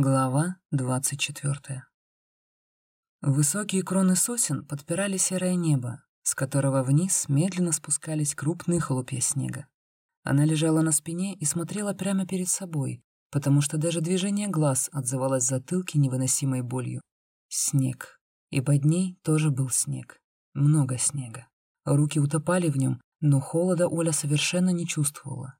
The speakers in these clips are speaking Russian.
Глава двадцать четвертая. Высокие кроны сосен подпирали серое небо, с которого вниз медленно спускались крупные хлопья снега. Она лежала на спине и смотрела прямо перед собой, потому что даже движение глаз отзывалось в затылке невыносимой болью. Снег. И под ней тоже был снег. Много снега. Руки утопали в нем, но холода Оля совершенно не чувствовала.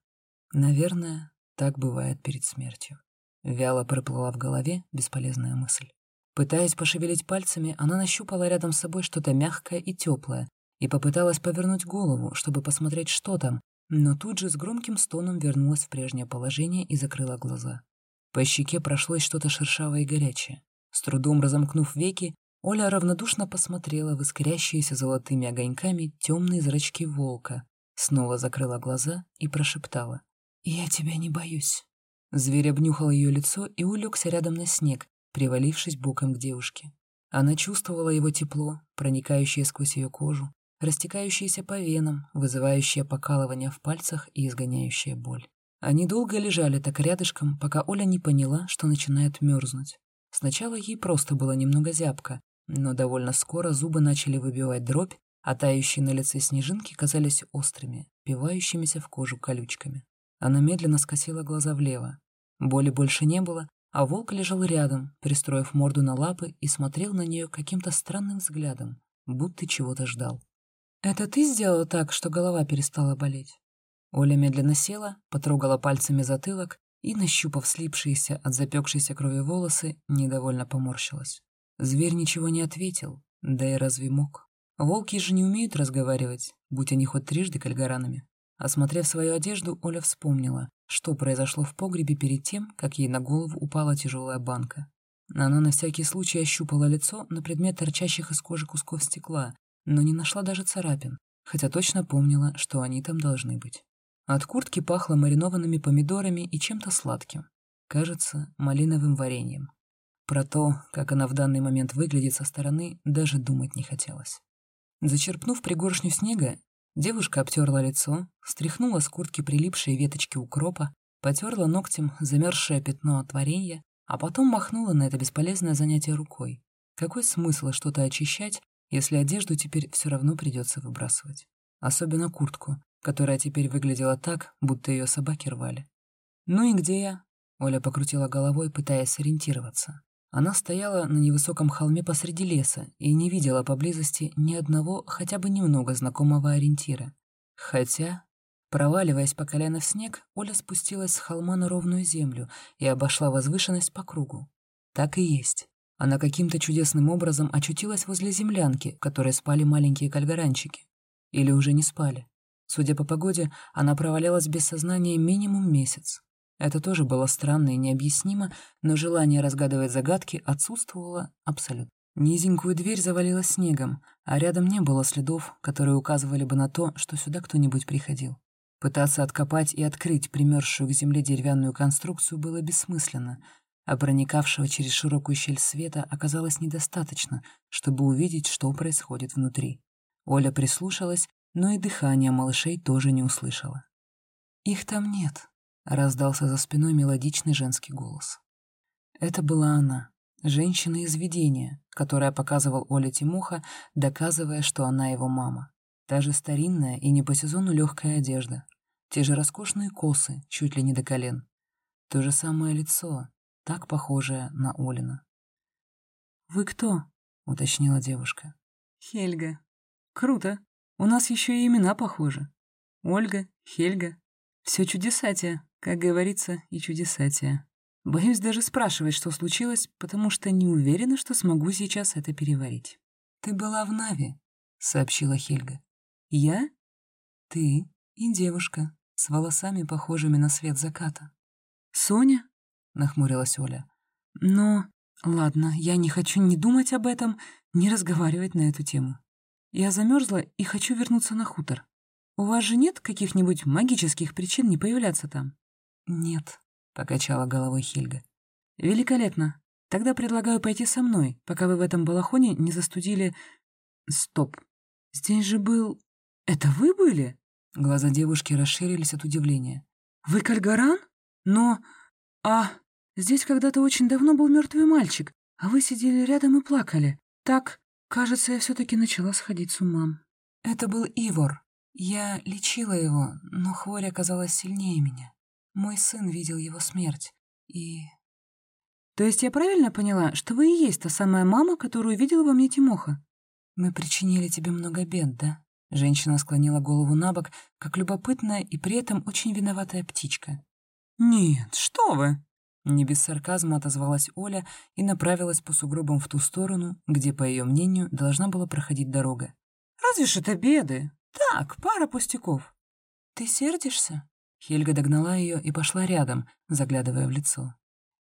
Наверное, так бывает перед смертью. Вяло проплыла в голове бесполезная мысль. Пытаясь пошевелить пальцами, она нащупала рядом с собой что-то мягкое и теплое и попыталась повернуть голову, чтобы посмотреть, что там, но тут же с громким стоном вернулась в прежнее положение и закрыла глаза. По щеке прошлось что-то шершавое и горячее. С трудом разомкнув веки, Оля равнодушно посмотрела в искрящиеся золотыми огоньками темные зрачки волка, снова закрыла глаза и прошептала. «Я тебя не боюсь». Зверь обнюхал ее лицо и улегся рядом на снег, привалившись боком к девушке. Она чувствовала его тепло, проникающее сквозь ее кожу, растекающееся по венам, вызывающее покалывание в пальцах и изгоняющее боль. Они долго лежали так рядышком, пока Оля не поняла, что начинает мерзнуть. Сначала ей просто было немного зябко, но довольно скоро зубы начали выбивать дробь, а тающие на лице снежинки казались острыми, пивающимися в кожу колючками. Она медленно скосила глаза влево. Боли больше не было, а волк лежал рядом, пристроив морду на лапы и смотрел на нее каким-то странным взглядом, будто чего-то ждал. «Это ты сделала так, что голова перестала болеть?» Оля медленно села, потрогала пальцами затылок и, нащупав слипшиеся от запекшейся крови волосы, недовольно поморщилась. Зверь ничего не ответил, да и разве мог? Волки же не умеют разговаривать, будь они хоть трижды кальгаранами. Осмотрев свою одежду, Оля вспомнила, что произошло в погребе перед тем, как ей на голову упала тяжелая банка. Она на всякий случай ощупала лицо на предмет торчащих из кожи кусков стекла, но не нашла даже царапин, хотя точно помнила, что они там должны быть. От куртки пахло маринованными помидорами и чем-то сладким. Кажется, малиновым вареньем. Про то, как она в данный момент выглядит со стороны, даже думать не хотелось. Зачерпнув пригоршню снега, Девушка обтерла лицо, стряхнула с куртки прилипшие веточки укропа, потерла ногтем замерзшее пятно от варенья, а потом махнула на это бесполезное занятие рукой. Какой смысл что-то очищать, если одежду теперь все равно придется выбрасывать? Особенно куртку, которая теперь выглядела так, будто ее собаки рвали. «Ну и где я?» Оля покрутила головой, пытаясь сориентироваться. Она стояла на невысоком холме посреди леса и не видела поблизости ни одного хотя бы немного знакомого ориентира. Хотя, проваливаясь по колено в снег, Оля спустилась с холма на ровную землю и обошла возвышенность по кругу. Так и есть. Она каким-то чудесным образом очутилась возле землянки, в которой спали маленькие кальгаранчики. Или уже не спали. Судя по погоде, она провалялась без сознания минимум месяц. Это тоже было странно и необъяснимо, но желание разгадывать загадки отсутствовало абсолютно. Низенькую дверь завалило снегом, а рядом не было следов, которые указывали бы на то, что сюда кто-нибудь приходил. Пытаться откопать и открыть примерзшую к земле деревянную конструкцию было бессмысленно, а проникавшего через широкую щель света оказалось недостаточно, чтобы увидеть, что происходит внутри. Оля прислушалась, но и дыхание малышей тоже не услышала. «Их там нет», Раздался за спиной мелодичный женский голос. Это была она, женщина из видения, которая показывал Оле Тимуха, доказывая, что она его мама. Та же старинная и не по сезону легкая одежда. Те же роскошные косы, чуть ли не до колен. То же самое лицо, так похожее на Олина. «Вы кто?» — уточнила девушка. «Хельга. Круто. У нас еще и имена похожи. Ольга, Хельга. Все чудесатие как говорится, и чудесатия. Боюсь даже спрашивать, что случилось, потому что не уверена, что смогу сейчас это переварить. «Ты была в Нави», — сообщила Хельга. «Я? Ты и девушка с волосами, похожими на свет заката». «Соня?» — нахмурилась Оля. «Но... Ладно, я не хочу ни думать об этом, ни разговаривать на эту тему. Я замерзла и хочу вернуться на хутор. У вас же нет каких-нибудь магических причин не появляться там?» «Нет», — покачала головой Хельга. «Великолепно. Тогда предлагаю пойти со мной, пока вы в этом балахоне не застудили...» «Стоп. Здесь же был... Это вы были?» Глаза девушки расширились от удивления. «Вы Кальгаран? Но... А... Здесь когда-то очень давно был мертвый мальчик, а вы сидели рядом и плакали. Так, кажется, я все-таки начала сходить с ума». Это был Ивор. Я лечила его, но хворь оказалась сильнее меня. Мой сын видел его смерть, и... То есть я правильно поняла, что вы и есть та самая мама, которую видела во мне Тимоха? Мы причинили тебе много бед, да? Женщина склонила голову на бок, как любопытная и при этом очень виноватая птичка. «Нет, что вы!» Не без сарказма отозвалась Оля и направилась по сугробам в ту сторону, где, по ее мнению, должна была проходить дорога. «Разве ж это беды? Так, пара пустяков». «Ты сердишься?» Хельга догнала ее и пошла рядом, заглядывая в лицо.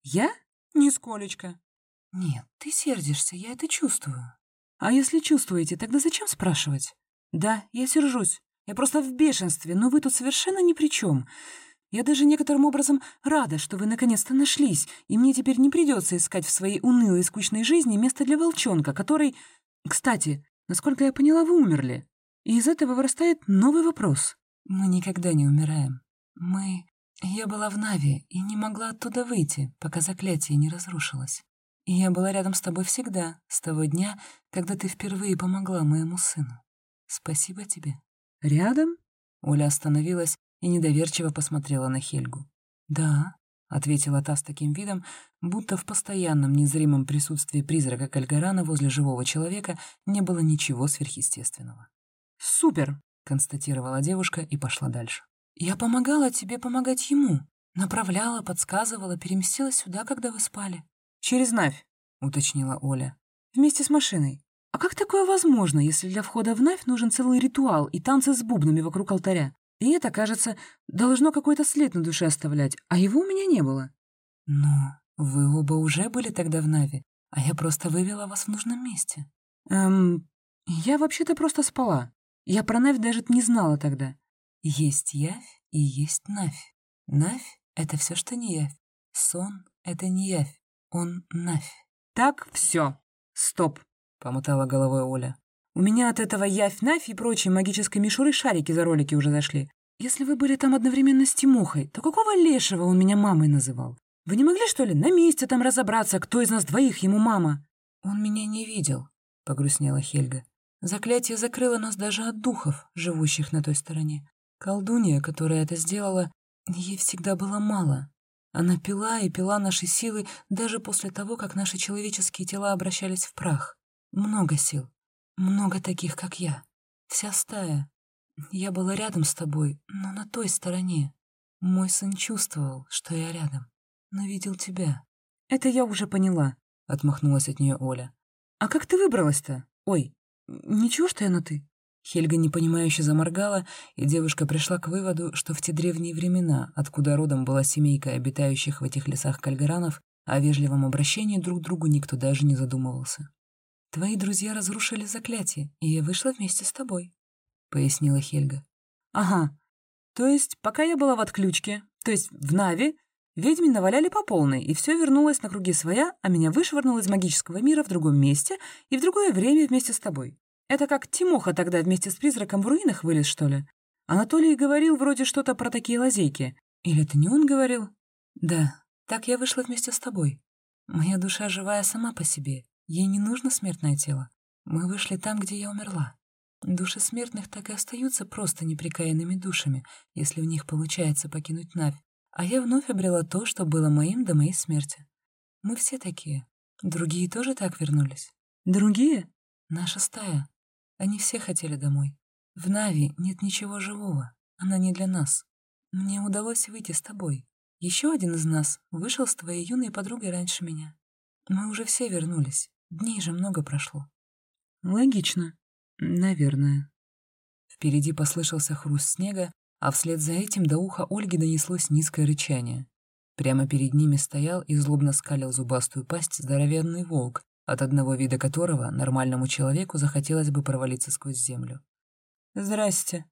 «Я? Нисколечко». «Нет, ты сердишься, я это чувствую». «А если чувствуете, тогда зачем спрашивать?» «Да, я сержусь. Я просто в бешенстве, но вы тут совершенно ни при чем. Я даже некоторым образом рада, что вы наконец-то нашлись, и мне теперь не придется искать в своей унылой и скучной жизни место для волчонка, который... Кстати, насколько я поняла, вы умерли. И из этого вырастает новый вопрос. Мы никогда не умираем. Мы... Я была в Нави и не могла оттуда выйти, пока заклятие не разрушилось. И я была рядом с тобой всегда, с того дня, когда ты впервые помогла моему сыну. Спасибо тебе. Рядом? Оля остановилась и недоверчиво посмотрела на Хельгу. «Да», — ответила та с таким видом, будто в постоянном незримом присутствии призрака Кальгарана возле живого человека не было ничего сверхъестественного. «Супер!» — констатировала девушка и пошла дальше. «Я помогала тебе помогать ему. Направляла, подсказывала, переместилась сюда, когда вы спали». «Через Навь», — уточнила Оля. «Вместе с машиной. А как такое возможно, если для входа в Навь нужен целый ритуал и танцы с бубнами вокруг алтаря? И это, кажется, должно какой-то след на душе оставлять, а его у меня не было. Но вы оба уже были тогда в Нави, а я просто вывела вас в нужном месте. Эм, я вообще-то просто спала. Я про Навь даже не знала тогда. Есть явь и есть Навь. Навь — это все, что не явь. Сон — это не явь, он Навь. Так, все. Стоп, — помотала головой Оля. У меня от этого явь-навь и прочей магической мишуры шарики за ролики уже зашли. Если вы были там одновременно с Тимохой, то какого лешего он меня мамой называл? Вы не могли, что ли, на месте там разобраться, кто из нас двоих ему мама?» «Он меня не видел», — погрустнела Хельга. «Заклятие закрыло нас даже от духов, живущих на той стороне. Колдунья, которая это сделала, ей всегда было мало. Она пила и пила наши силы даже после того, как наши человеческие тела обращались в прах. Много сил. Много таких, как я. Вся стая. Я была рядом с тобой, но на той стороне. Мой сын чувствовал, что я рядом, но видел тебя. Это я уже поняла, — отмахнулась от нее Оля. А как ты выбралась-то? Ой, ничего, что я на «ты». Хельга непонимающе заморгала, и девушка пришла к выводу, что в те древние времена, откуда родом была семейка обитающих в этих лесах кальгаранов, о вежливом обращении друг к другу никто даже не задумывался. «Твои друзья разрушили заклятие, и я вышла вместе с тобой», — пояснила Хельга. «Ага. То есть, пока я была в отключке, то есть в Нави, ведьми наваляли по полной, и все вернулось на круги своя, а меня вышвырнуло из магического мира в другом месте и в другое время вместе с тобой. Это как Тимоха тогда вместе с призраком в руинах вылез, что ли? Анатолий говорил вроде что-то про такие лазейки. Или это не он говорил? Да, так я вышла вместе с тобой. Моя душа живая сама по себе, Ей не нужно смертное тело. Мы вышли там, где я умерла. Души смертных так и остаются просто неприкаянными душами, если в них получается покинуть Навь. А я вновь обрела то, что было моим до моей смерти. Мы все такие. Другие тоже так вернулись. Другие? Наша стая. Они все хотели домой. В Нави нет ничего живого. Она не для нас. Мне удалось выйти с тобой. Еще один из нас вышел с твоей юной подругой раньше меня. Мы уже все вернулись. Дней же много прошло. Логично. Наверное. Впереди послышался хруст снега, а вслед за этим до уха Ольги донеслось низкое рычание. Прямо перед ними стоял и злобно скалил зубастую пасть здоровенный волк, от одного вида которого нормальному человеку захотелось бы провалиться сквозь землю. «Здрасте»,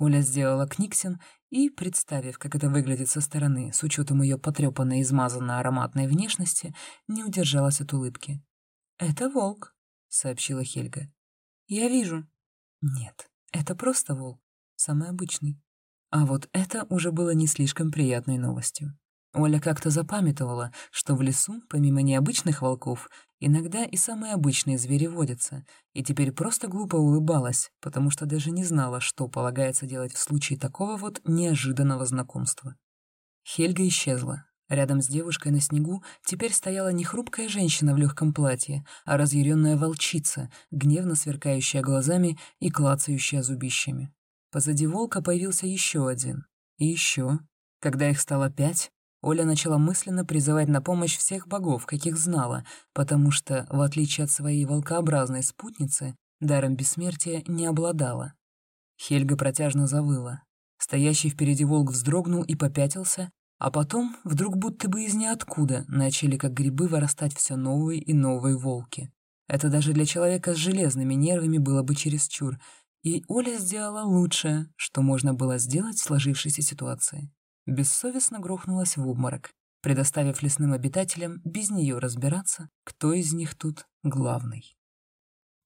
Оля сделала книксин и, представив, как это выглядит со стороны, с учетом ее потрепанной, измазанной ароматной внешности, не удержалась от улыбки. «Это волк», — сообщила Хельга. «Я вижу». «Нет, это просто волк, самый обычный». А вот это уже было не слишком приятной новостью. Оля как-то запамятовала, что в лесу, помимо необычных волков, иногда и самые обычные звери водятся, и теперь просто глупо улыбалась, потому что даже не знала, что полагается делать в случае такого вот неожиданного знакомства. Хельга исчезла. Рядом с девушкой на снегу теперь стояла не хрупкая женщина в легком платье, а разъяренная волчица, гневно сверкающая глазами и клацающая зубищами. Позади волка появился еще один. И еще. Когда их стало пять, Оля начала мысленно призывать на помощь всех богов, каких знала, потому что, в отличие от своей волкообразной спутницы, даром бессмертия не обладала. Хельга протяжно завыла. Стоящий впереди волк вздрогнул и попятился, а потом, вдруг будто бы из ниоткуда, начали как грибы вырастать все новые и новые волки. Это даже для человека с железными нервами было бы чересчур, и Оля сделала лучшее, что можно было сделать в сложившейся ситуации бессовестно грохнулась в обморок, предоставив лесным обитателям без нее разбираться, кто из них тут главный.